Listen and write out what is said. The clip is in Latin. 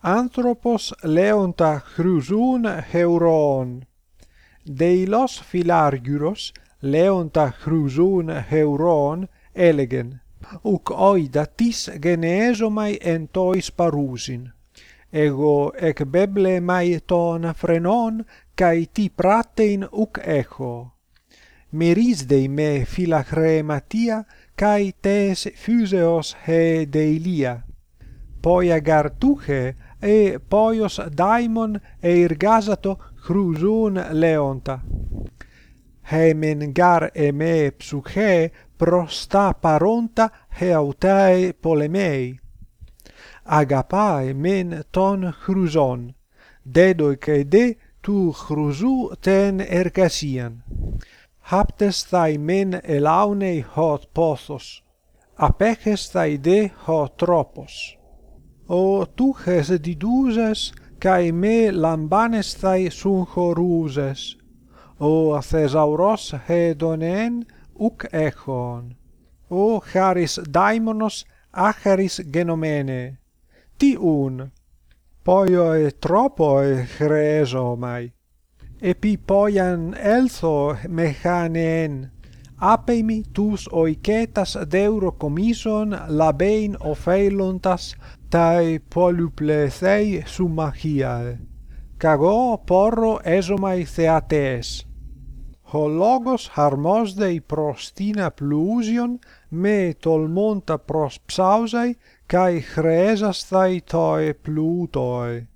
άνθρωπος λέοντα χρουζούν χευρών. Δεϊλός φιλάργυρος λέοντα χρουζούν χευρών έλεγεν «Ουκ οίδα τις γενεέζομαι εν τοις παρούσιν». Εγώ εκβέβλεμαι των φρενών καί τι πράτειν ουκ έχω. Μυρίσδει με φιλαχρεματία καί τες φύσεως χε δεηλία. Πόια γαρτούχε e poios daimon e irgasato chrusun leonta. Hemen gar e me psuche prosta paronta he autae polemei. Agapae men ton chruson dedo ke de tu chrusu ten ergasian. Haptes thai men elaune hot pothos apeches thai de hot tropos o tu hes diduses kai me lambanestai sun choruses o thesauros hedonen uk echon. O charis daimonos acharis genomene. Ti un poio e tropo e tropoe chresomai epi poian eltho mechaneen apeimi tus oiketas deuro comison labein ophelontas tai polyplesei sumachiae, cago porro esomai theates. Ho logos harmosdei prostina plusion me tolmonta pros psausei cae chresas thai toi plutoi.